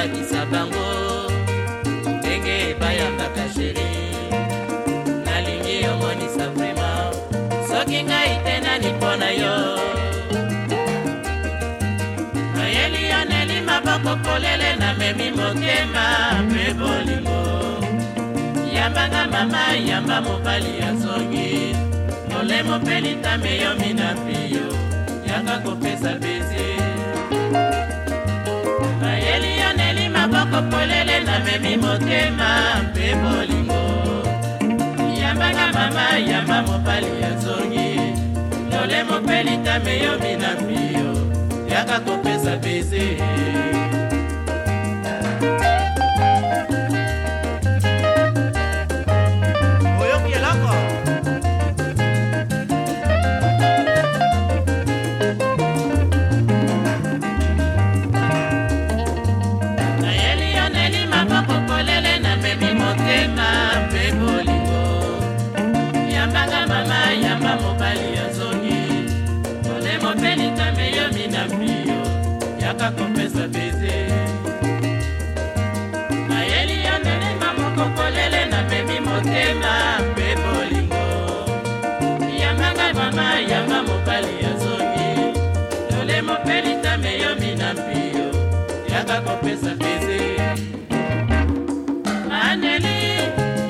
kolakisa bango ndenge bayambaka sheri nalingi omonisa vrema soki ngai te nani mpo na yo nayeli yo neli maboko polele namemi motema mpe bolingo yambanga mama yamba mobali ya zongi molemo mpe litame yo minapi yo yanga kopesa bezi ndanga mama yamba mobali azongi lolemo mpe litame yobi na mpio yaka kopesa bese okopeli nzambe yo minambi yo yaka kopesa beze nayeli yo ndenge maboko kolele napemi motema mpe bolingo yamanga mama yamba mobali ya zongi lole mopeli nzambe yo minambi yo yaka kopesa beze aneli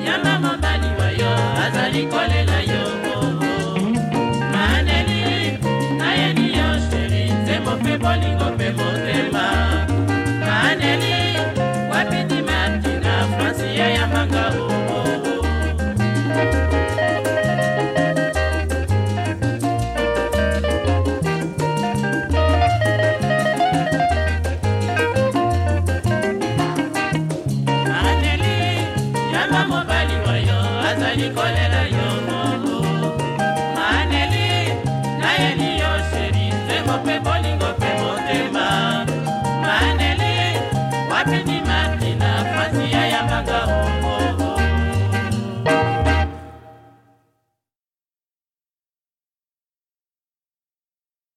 yamba mobali wa yo azali kole that